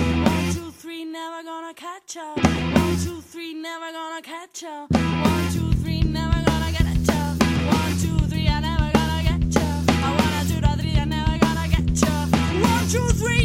One, two, three, never gonna catch up. One, two, three, never gonna catch up. One, two, three, never gonna get up. One, two, three, I never gonna get ya. I wanna do the three, I never gonna get ya. One, two, three,